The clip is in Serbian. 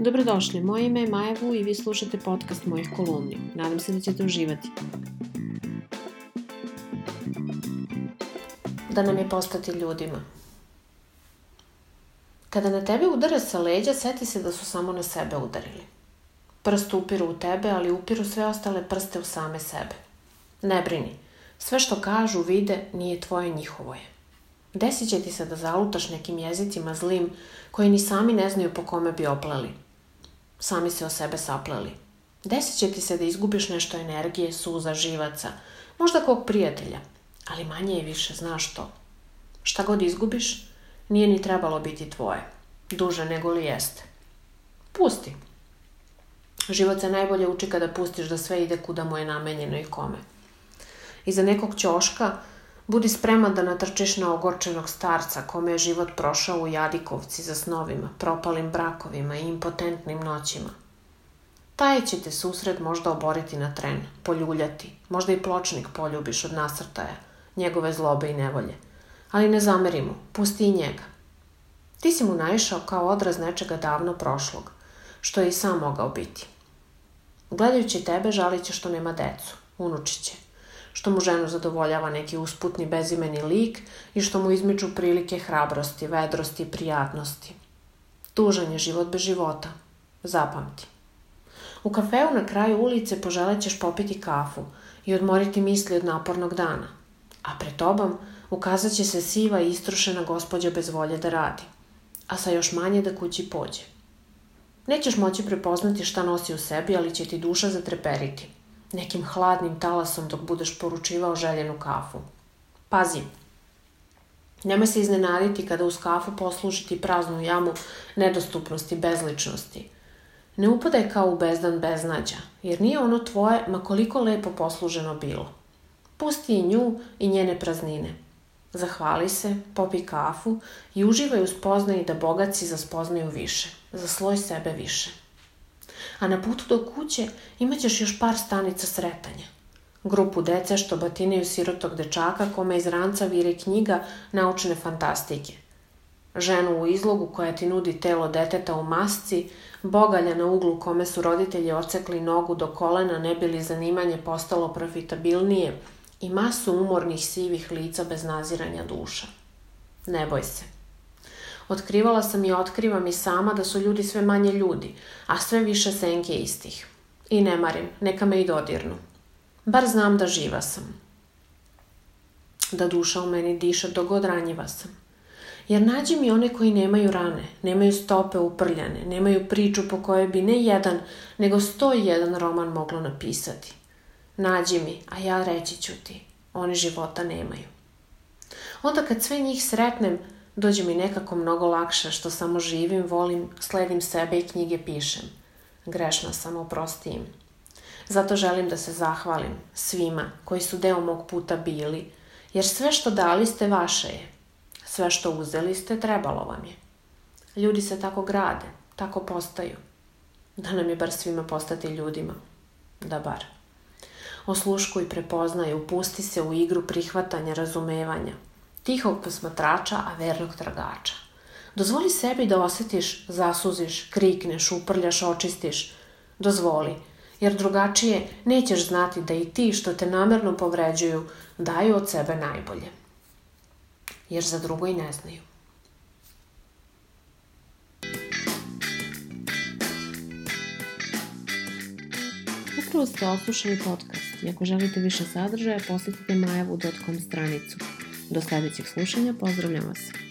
Dobrodošli, moje ime je Maja Vu i vi slušate podcast mojih kolumni. Nadam se da ćete uživati. Da nam je postati ljudima. Kada na tebe udara sa leđa, seti se da su samo na sebe udarili. Prst upiru u tebe, ali upiru sve ostale prste u same sebe. Ne brini, sve što kažu, vide, nije tvoje, njihovo je. Desit će ti se da zalutaš nekim jezicima zlim, koji ni sami ne znaju po kome bi opleli – Sami se o sebe sapleli. Desit će ti se da izgubiš nešto energije, suza, živaca, možda kog prijatelja, ali manje i više, znaš to. Šta god izgubiš, nije ni trebalo biti tvoje. Duže nego li jeste. Pusti. Život se najbolje uči kada pustiš da sve ide kuda mu je namenjeno i kome. Iza nekog ćoška Budi spreman da natrčiš na ogorčenog starca kome je život prošao u jadikovci za snovima, propalim brakovima i impotentnim noćima. Taj će te susret možda oboriti na tren, poljuljati, možda i pločnik poljubiš od nasrtaja, njegove zlobe i nevolje. Ali ne zameri mu, pusti i njega. Ti si mu naišao kao odraz nečega davno prošlog, što je i sam mogao biti. Gledajući tebe, žalit će što nema decu, unučiće, što mu ženu zadovoljava neki usputni bezimeni lik i što mu izmiču prilike hrabrosti, vedrosti i prijatnosti. Tužan je život bez života. Zapamti. U kafeu na kraju ulice poželećeš popiti kafu i odmoriti misli od napornog dana, a pred tobom ukazat će se siva i istrošena gospođa bez volje da radi, a sa još manje da kući pođe. Nećeš moći prepoznati šta nosi u sebi, ali će ti duša zatreperiti – nekim hladnim talasom dok budeš poručivao željenu kafu. Pazi, nemoj se iznenaditi kada uz kafu poslužiti praznu jamu nedostupnosti, bezličnosti. Ne upadaj kao u bezdan beznađa, jer nije ono tvoje, ma koliko lepo posluženo bilo. Pusti i nju i njene praznine. Zahvali se, popi kafu i uživaj u spoznaji da bogaci za spoznaju više, za sloj sebe više a na putu do kuće imaćeš još par stanica sretanja. Grupu dece što batinaju sirotog dečaka kome iz ranca vire knjiga naučne fantastike. Ženu u izlogu koja ti nudi telo deteta u masci, bogalja na uglu kome su roditelji ocekli nogu do kolena ne bili zanimanje postalo profitabilnije i masu umornih sivih lica bez naziranja duša. Ne boj se. Otkrivala sam i otkrivam i sama da su ljudi sve manje ljudi, a sve više senke istih. I ne marim, neka me i dodirnu. Bar znam da živa sam. Da duša u meni diše dok god ranjiva sam. Jer nađi mi one koji nemaju rane, nemaju stope uprljane, nemaju priču po kojoj bi ne jedan, nego sto jedan roman moglo napisati. Nađi mi, a ja reći ću ti, oni života nemaju. Onda kad sve njih sretnem, Dođe mi nekako mnogo lakše što samo živim, volim, sledim sebe i knjige pišem. Grešna sam, oprosti im. Zato želim da se zahvalim svima koji su deo mog puta bili, jer sve što dali ste vaše je. Sve što uzeli ste trebalo vam je. Ljudi se tako grade, tako postaju. Da nam je bar svima postati ljudima. Da bar. Osluškuj, prepoznaj, upusti se u igru prihvatanja, razumevanja – tihog posmatrača, a vernog tragača. Dozvoli sebi da osetiš, zasuziš, krikneš, uprljaš, očistiš. Dozvoli, jer drugačije nećeš znati da i ti što te namerno povređuju daju od sebe najbolje. Jer za drugo i ne znaju. Upravo ste oslušali podcast i ako želite više sadržaja, posetite majavu.com stranicu. До следующих слушаний, Поздравляю вас!